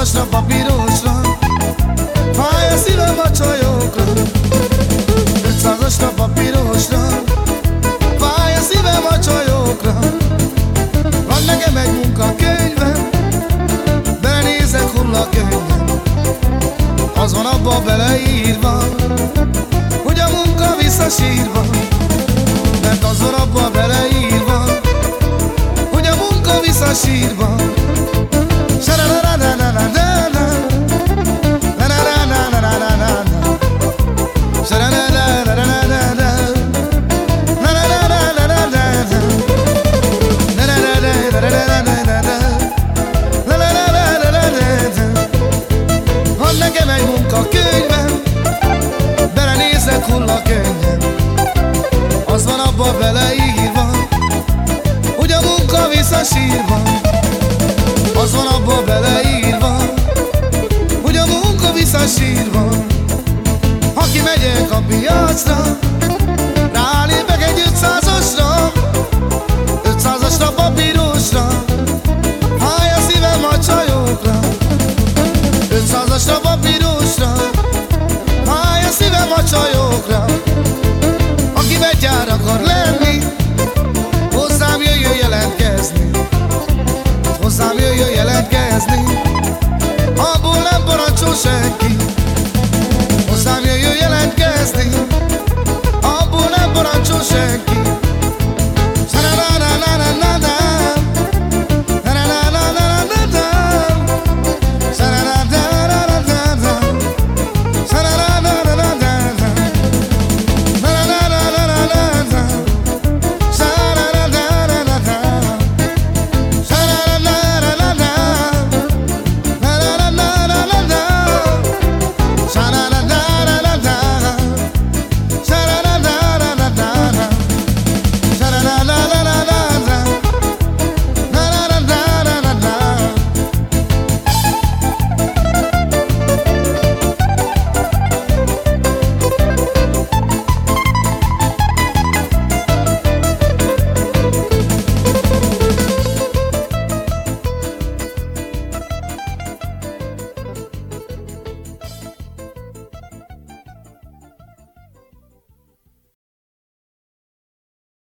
Piszkosra, papírosra Fáj a szívem a csajokra 500-asra, papírosra Fáj a szívem a csajokra. Van nekem egy munkakönyvem. Belenézek hullakönyvem Az van abba beleírva Hogy a munka visszasírva. Mert az van abba beleírva Hogy a munka visszasírva. más Az van abba beleírva Hogy a munka visszasírva Ha kimegyek a piacra senki. Hozzám jöjjön jelentkezni